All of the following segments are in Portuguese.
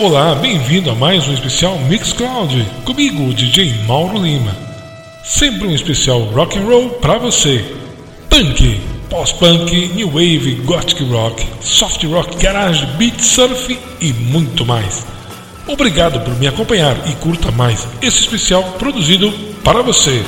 Olá, bem-vindo a mais um especial Mixcloud comigo, DJ Mauro Lima. Sempre um especial rock and roll para você. Punk, pós-punk, new wave, gothic rock, soft rock, garage, beat, surf e muito mais. Obrigado por me acompanhar e curta mais esse especial produzido para você.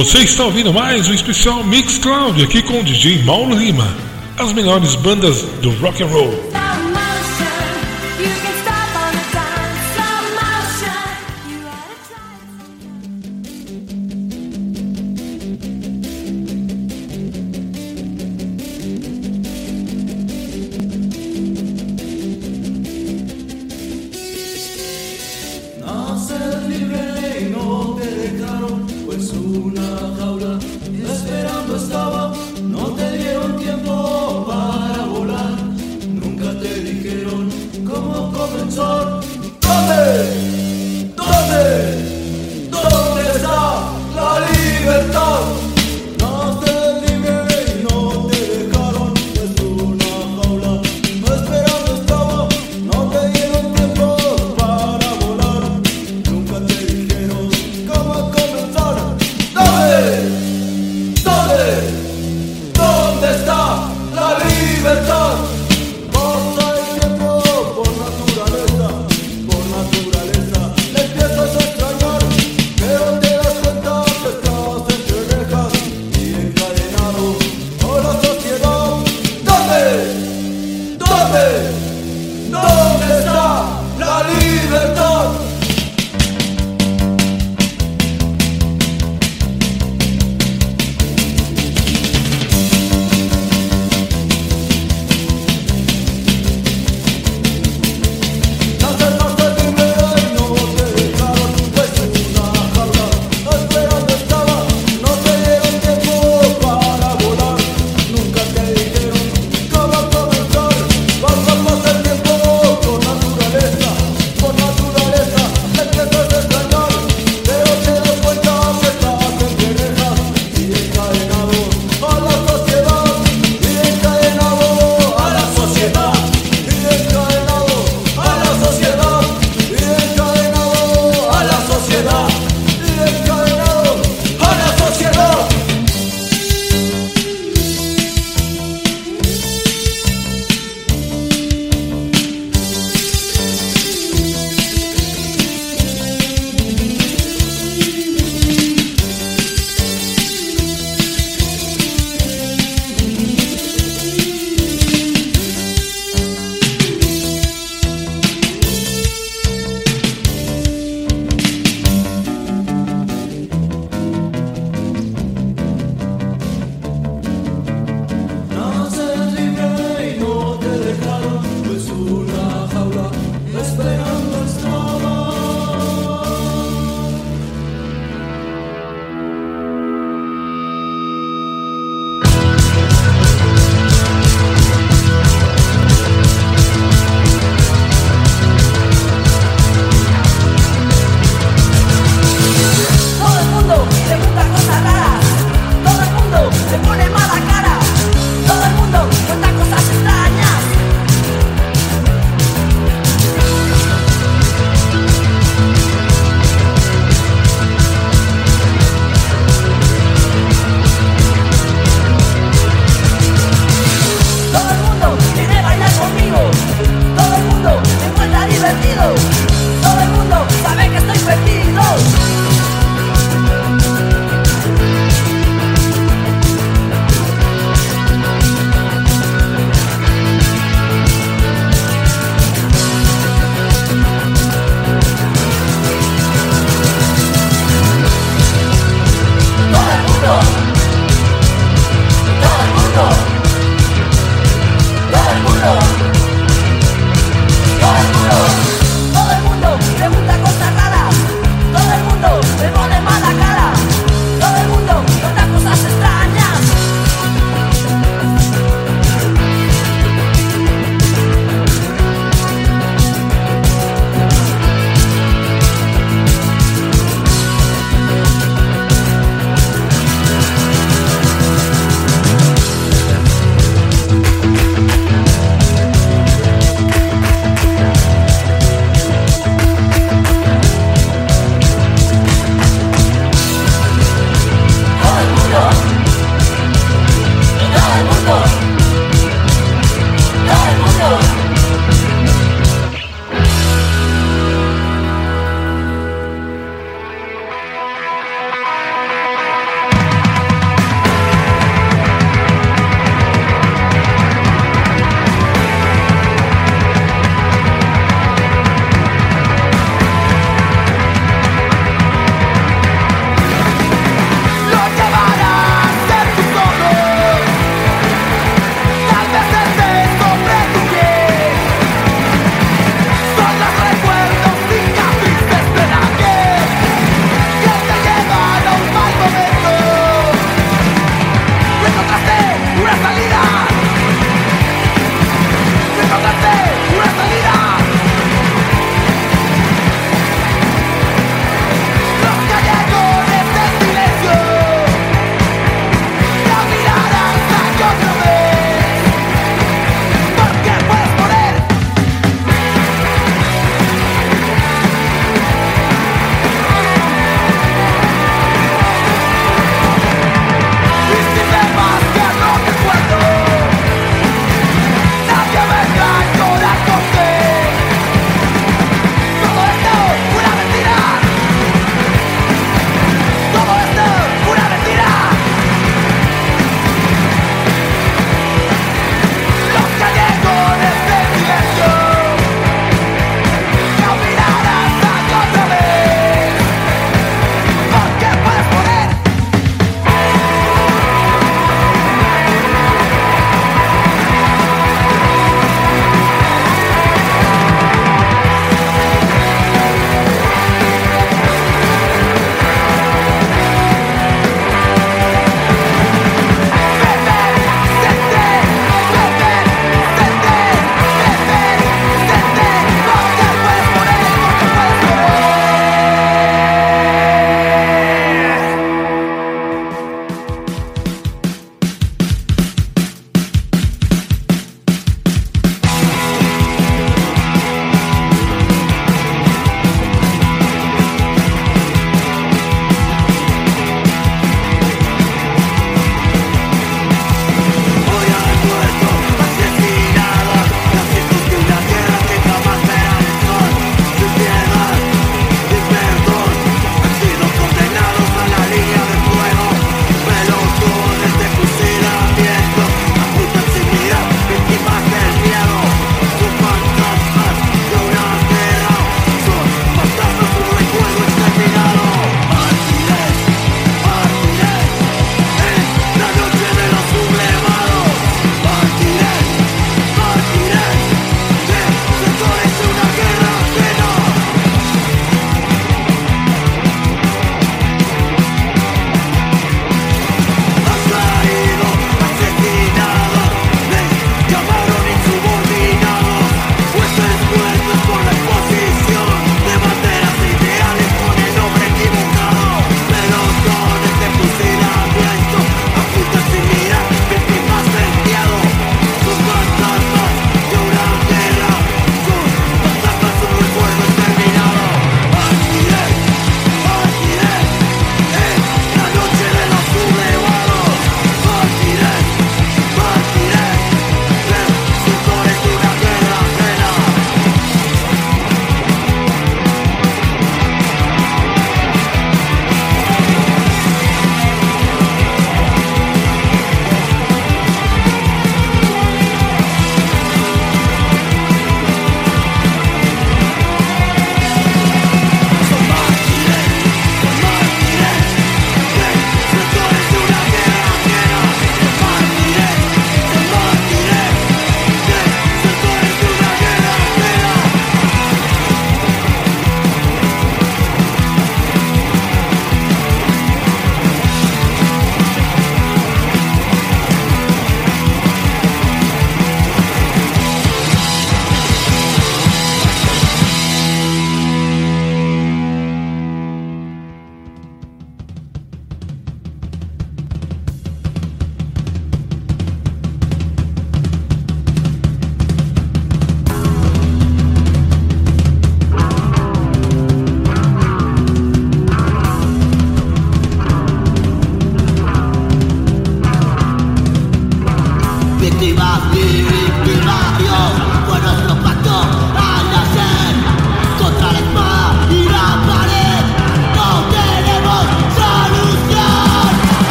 Você está ouvindo mais um especial Mix Cloud aqui com o DJ Mauro Lima. As melhores bandas do rock and roll.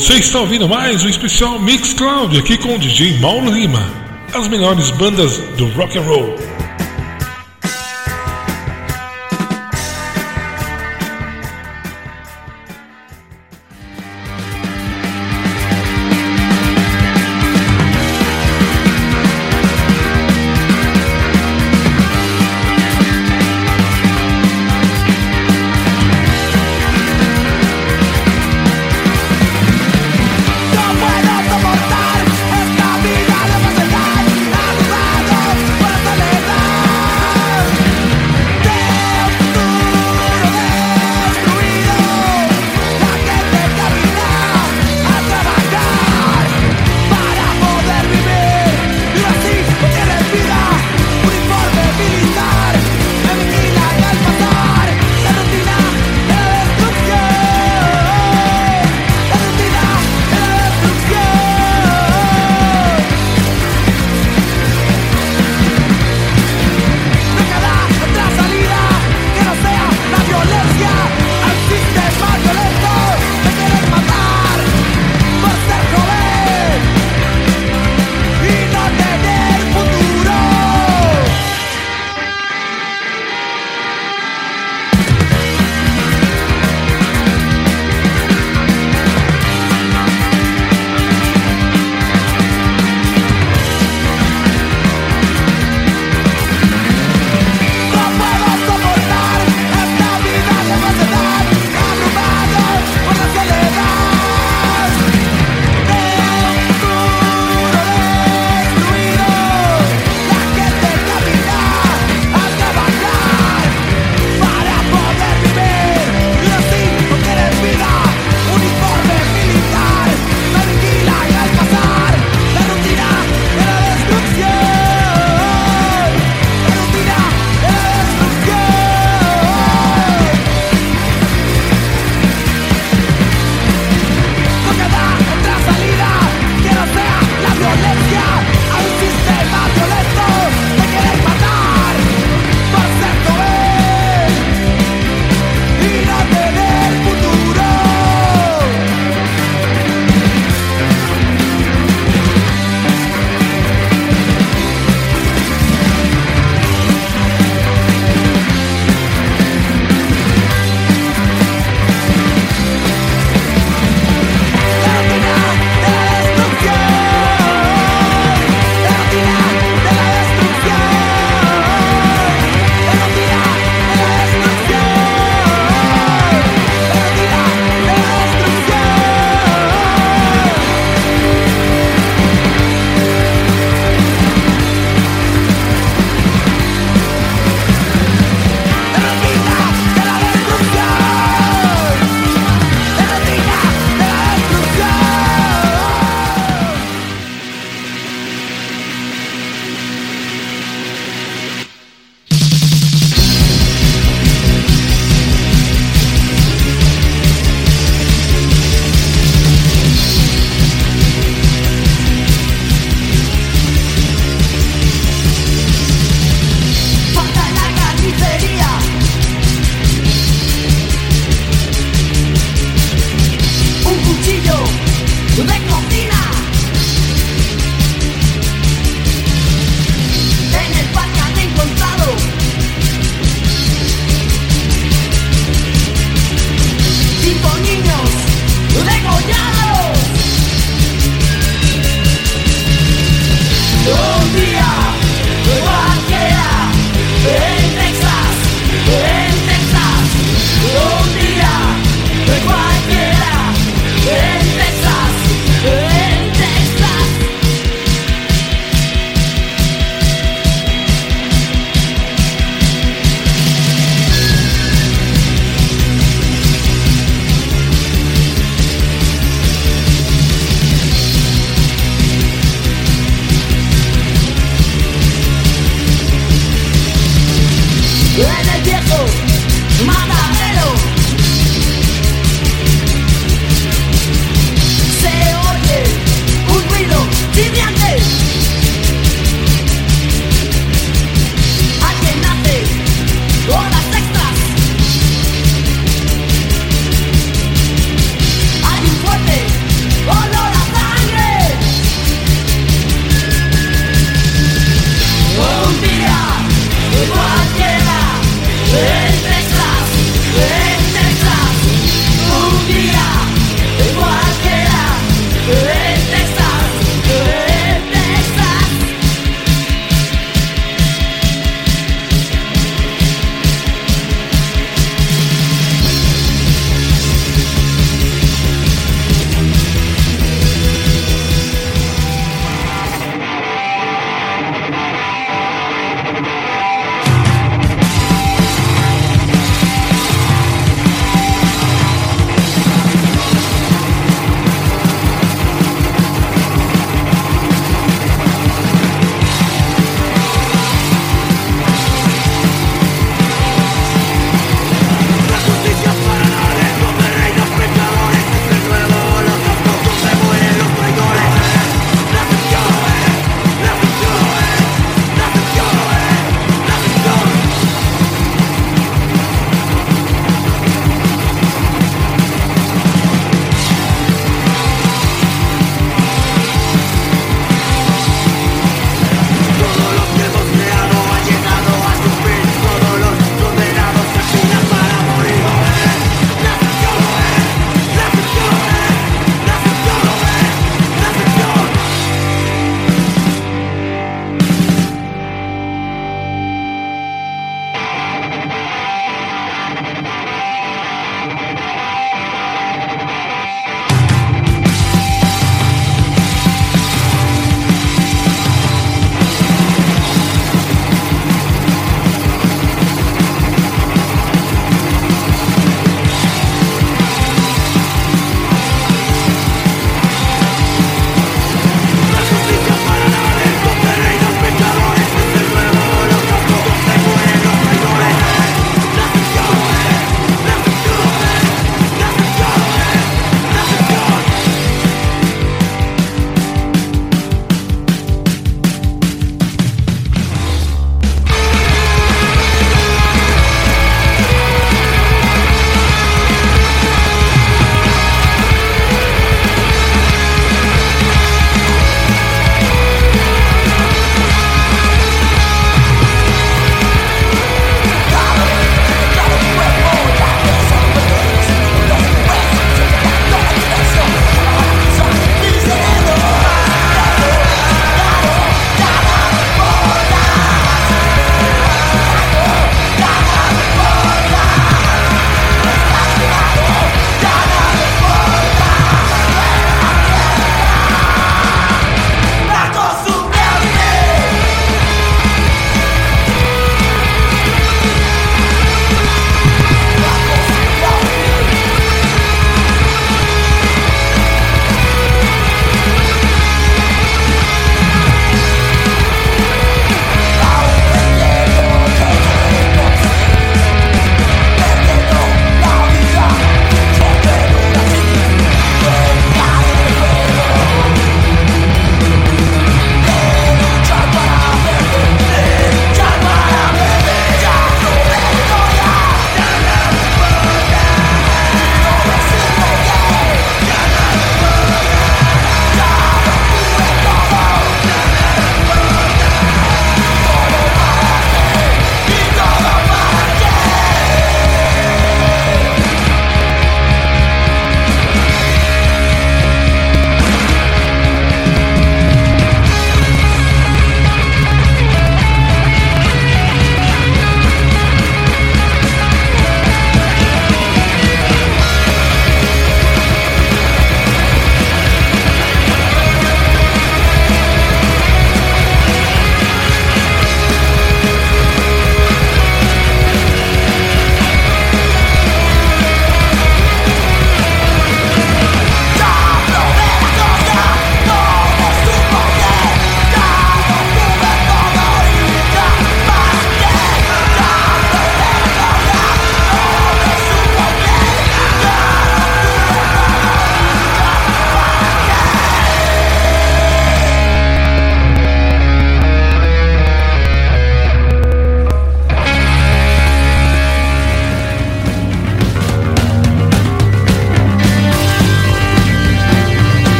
Você está ouvindo mais um especial Mix Cloud aqui com o DJ Mauro Lima. As melhores bandas do rock and roll.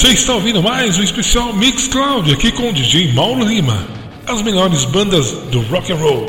Você está ouvindo mais um especial Mix Cloud aqui com o DJ Mauro Lima. As melhores bandas do rock and roll.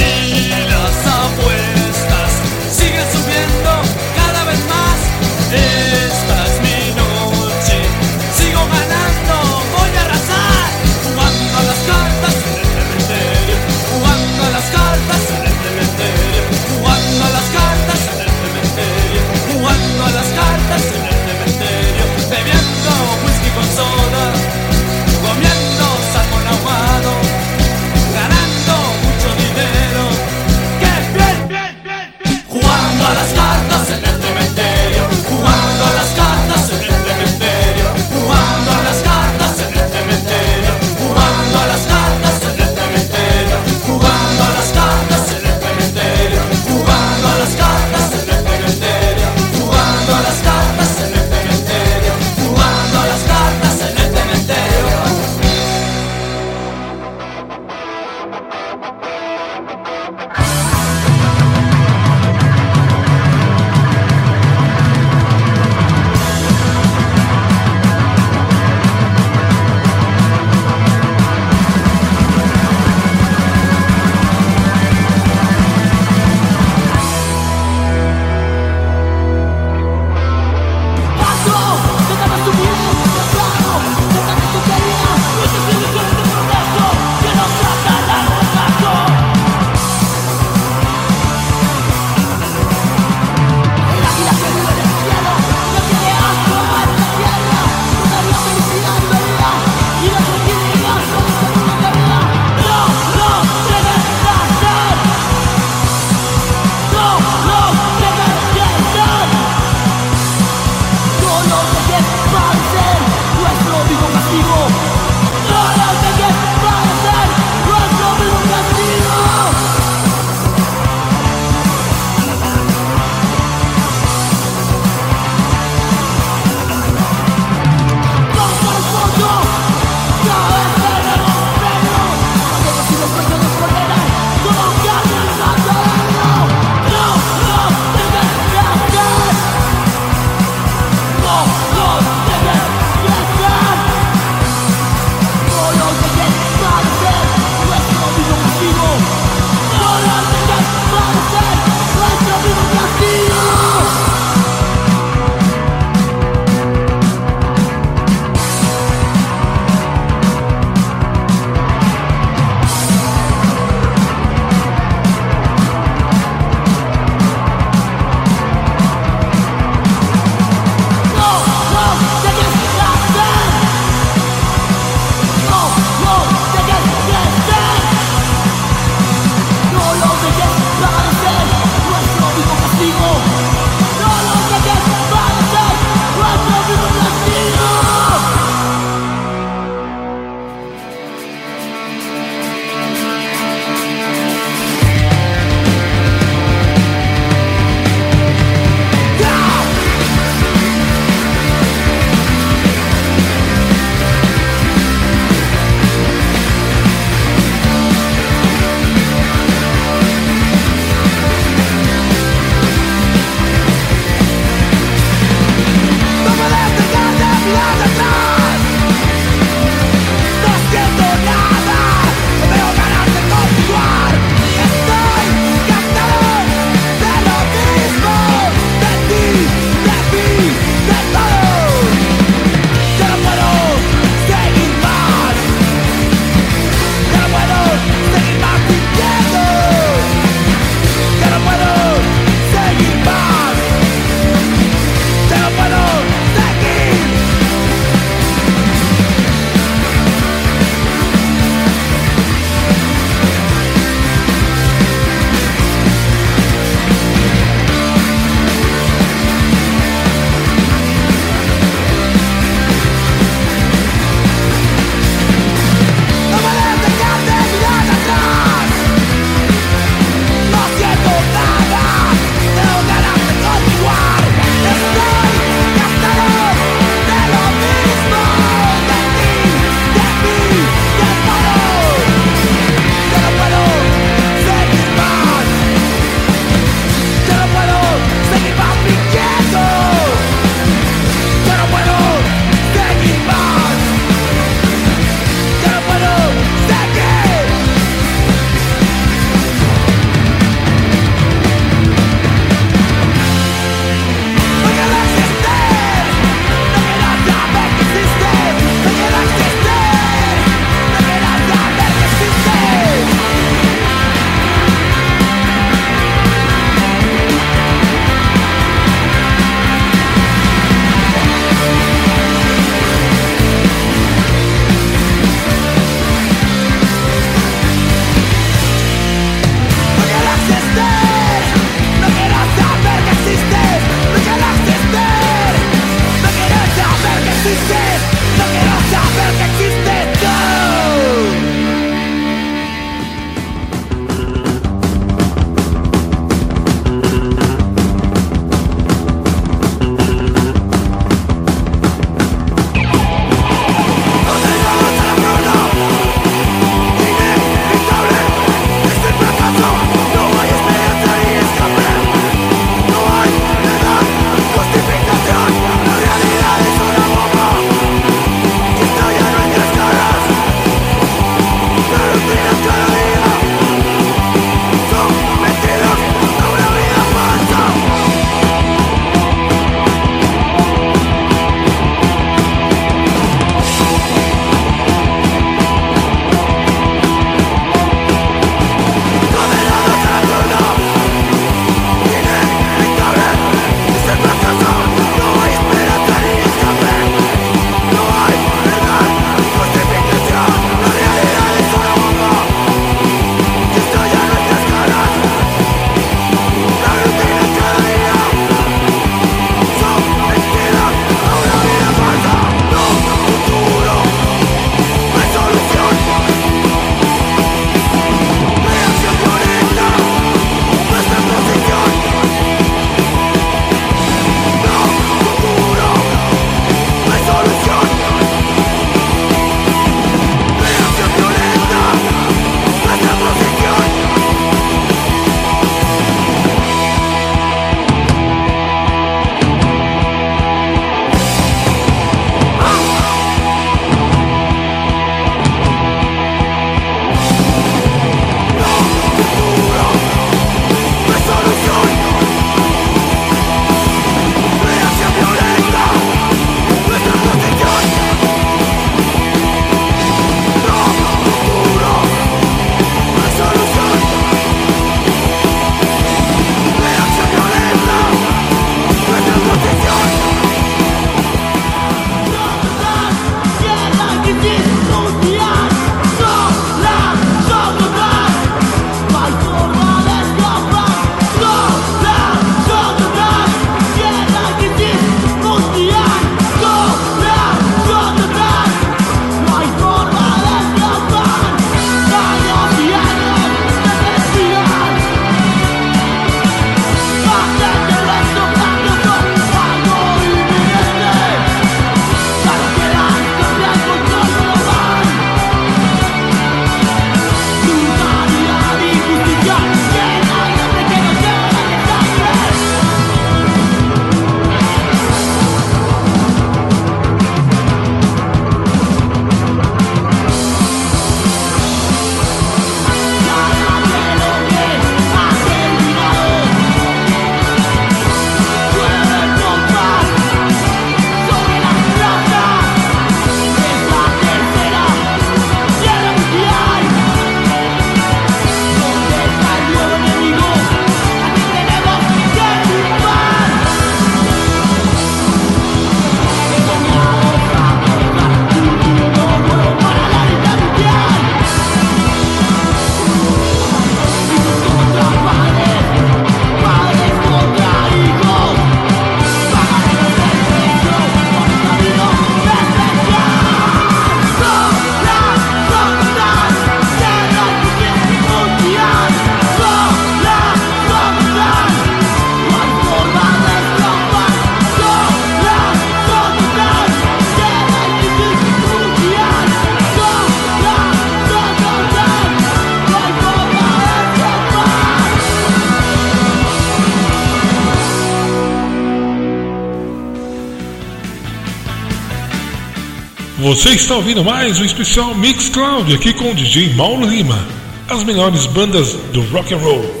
Você está ouvindo mais um especial Mix Cloud aqui com o DJ Mauro Lima. As melhores bandas do rock and roll.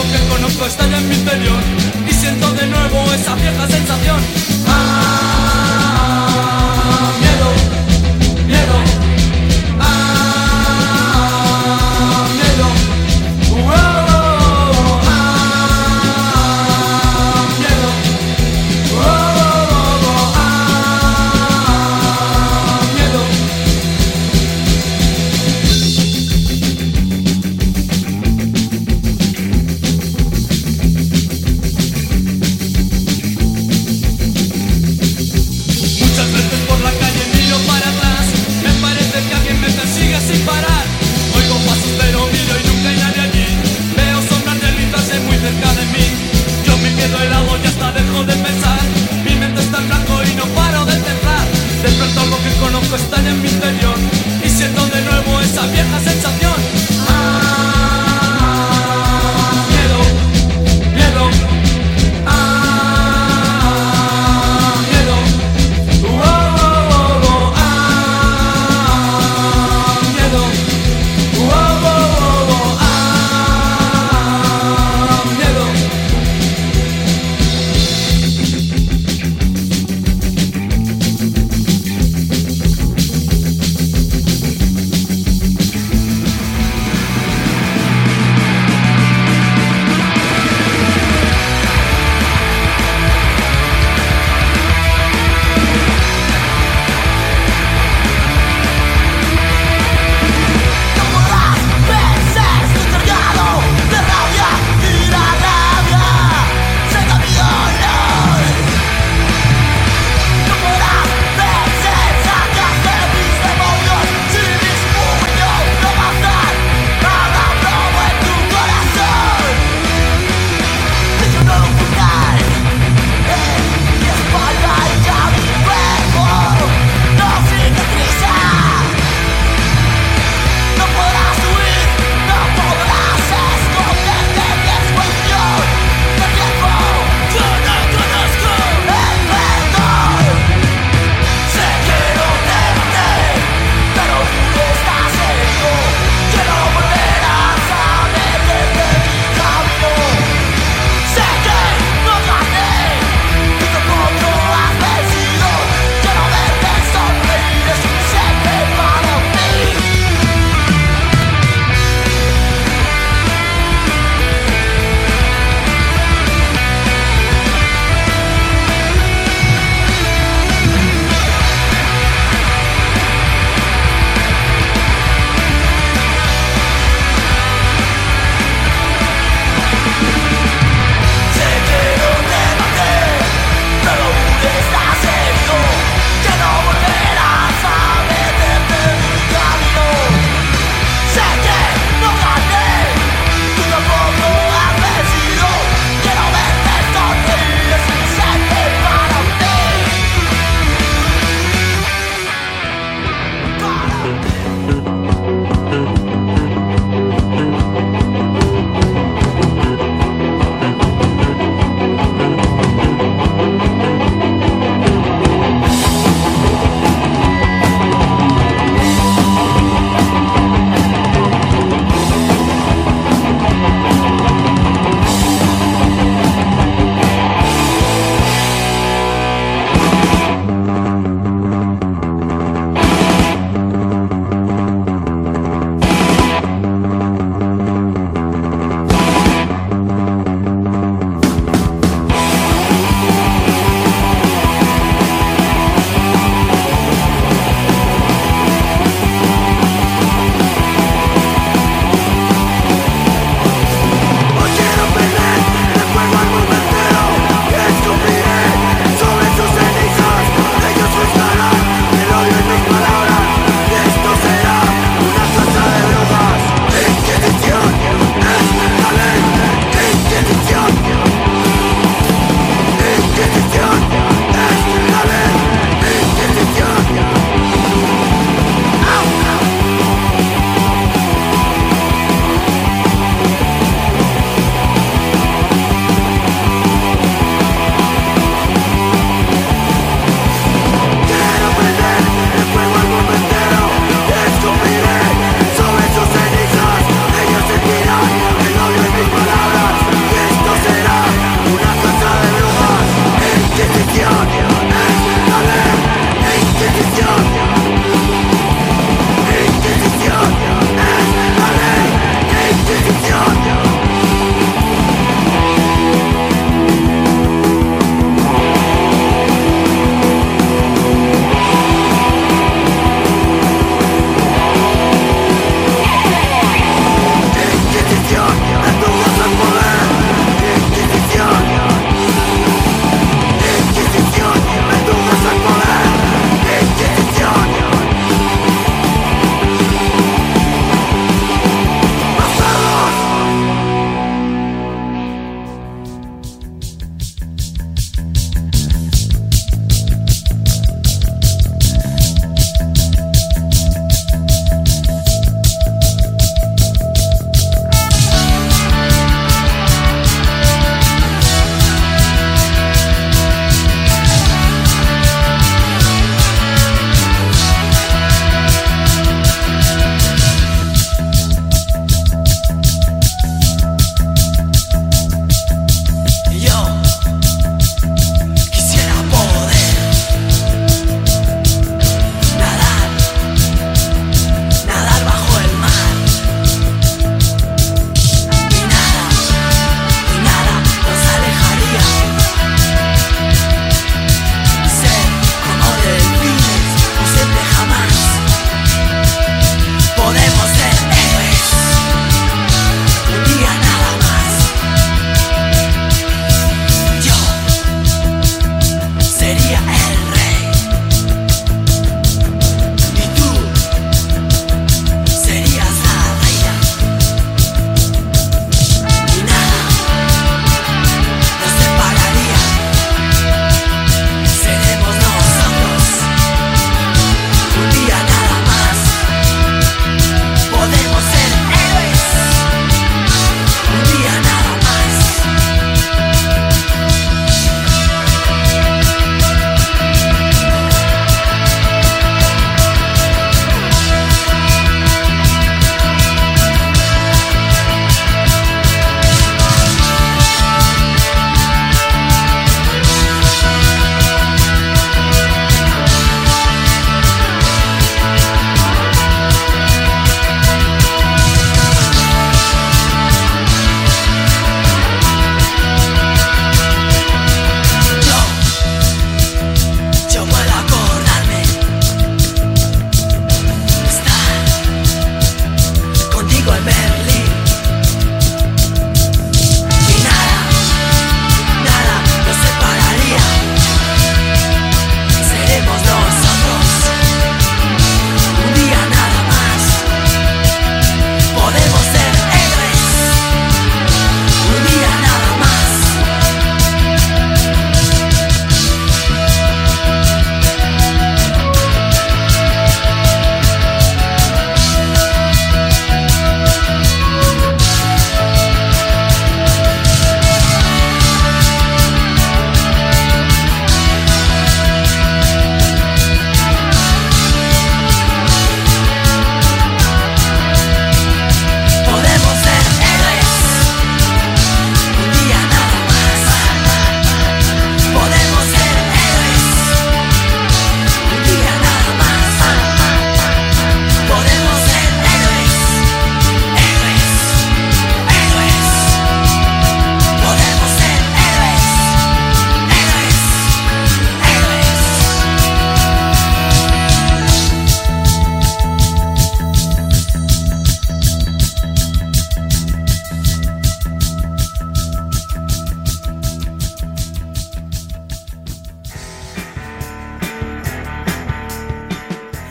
tiempo que conozco está en mi interior y siento de nuevo esa vieja sensación.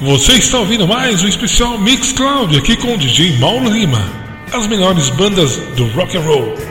Você está ouvindo mais o especial Mix Cloud aqui com o DJ Mauro Lima. As melhores bandas do rock and roll.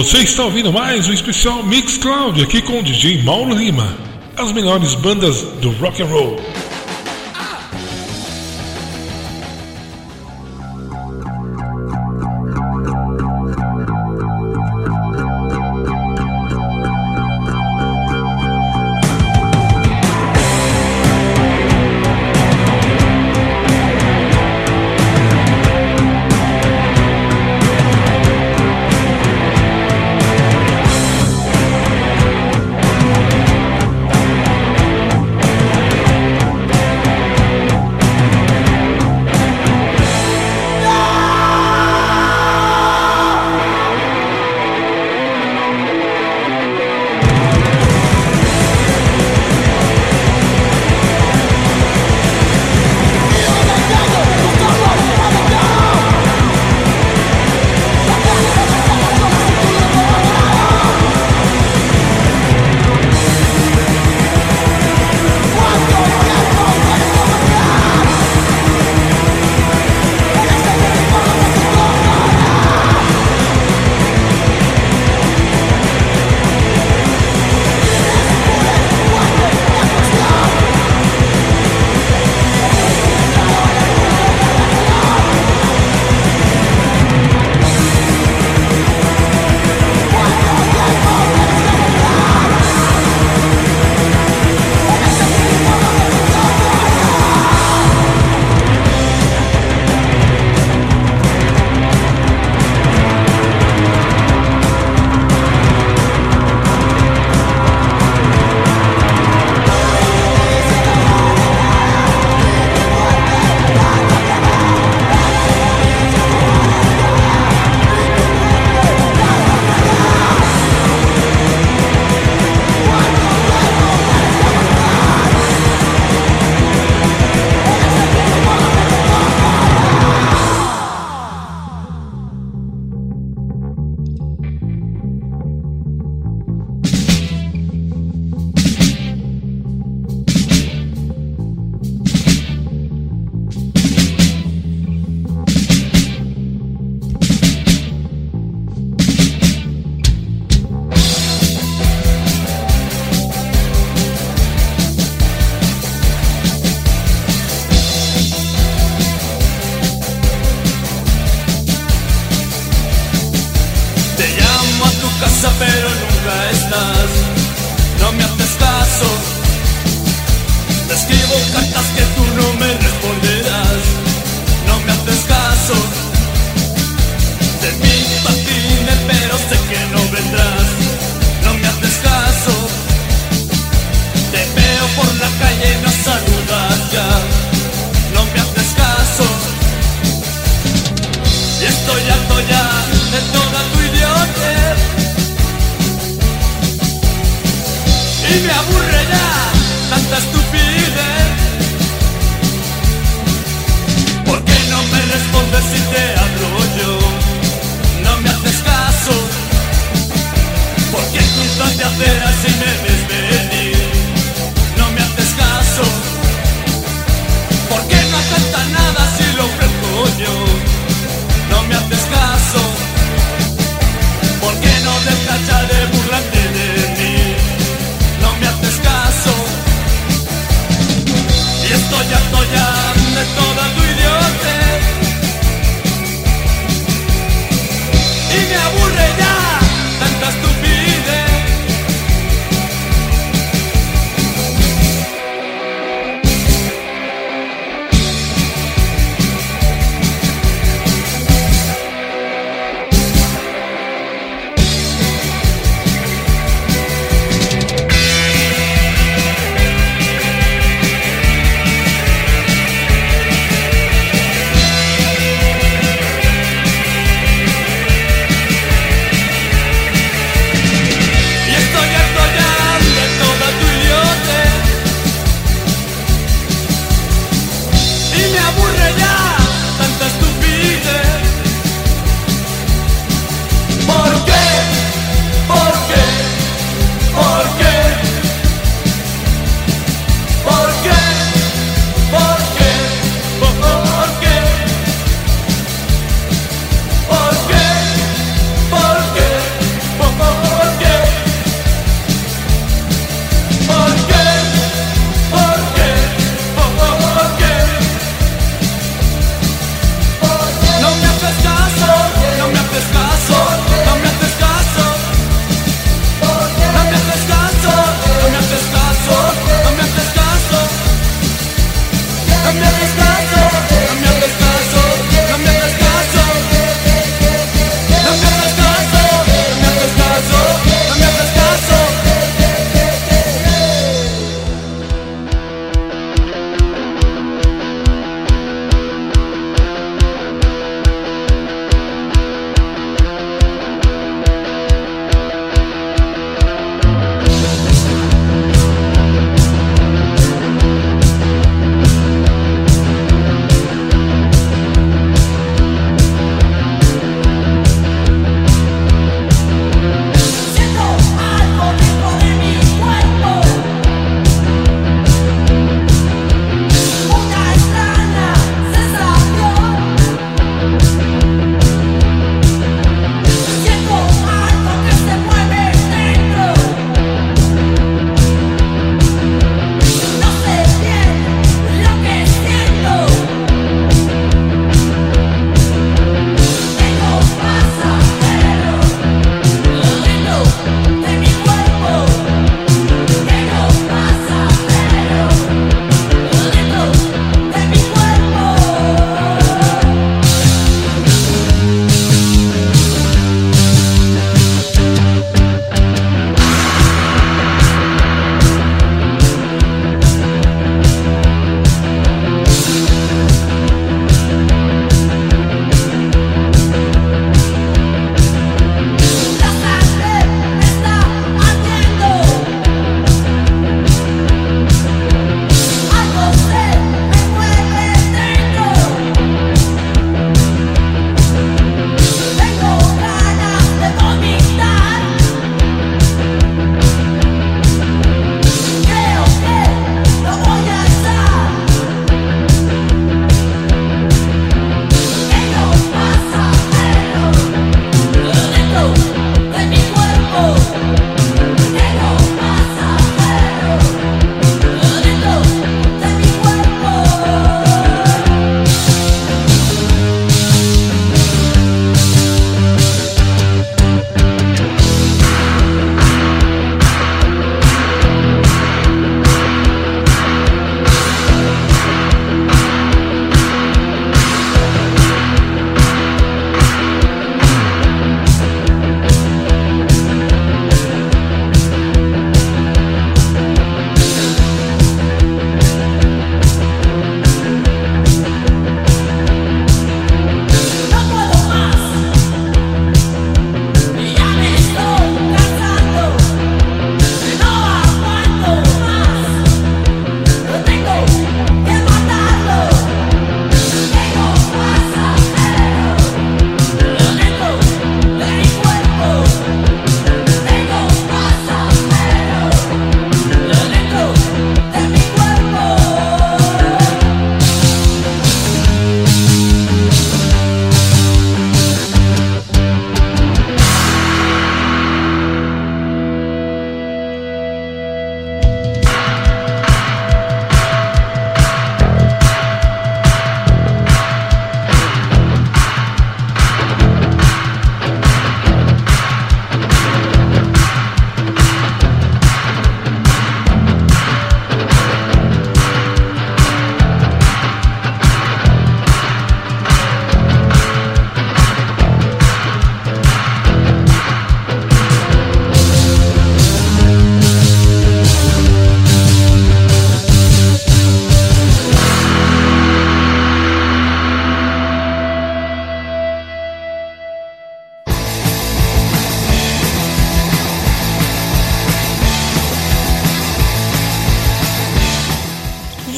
Você está ouvindo mais um especial Mix Cloud aqui com o DJ Mauro Lima. As melhores bandas do rock and roll. casa pero nunca estás. No me haces caso. Te escribo cartas que tú no me responderás. No me haces caso. Te invito a pero sé que no vendrás. No me haces caso. Te veo por la calle no saludas ya. No me haces caso. Y estoy harto ya de toda tu idiotez. y me aburre ya tanta estupidez. ¿Por qué no me respondes si te hablo yo? No me haces caso. ¿Por qué intentas de hacer así me ves? No me haces caso. ¿Por qué no aceptas nada si lo ofrezco yo? No me haces caso. ¿Por qué no te tachas de burlante de Y estoy harto ya de toda tu idiotez. Y me aburre ya.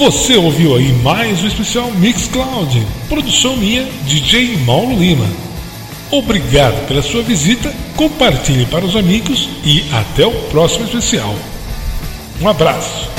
Você ouviu aí mais um especial Mixcloud, produção minha, DJ Mauro Lima. Obrigado pela sua visita, compartilhe para os amigos e até o próximo especial. Um abraço.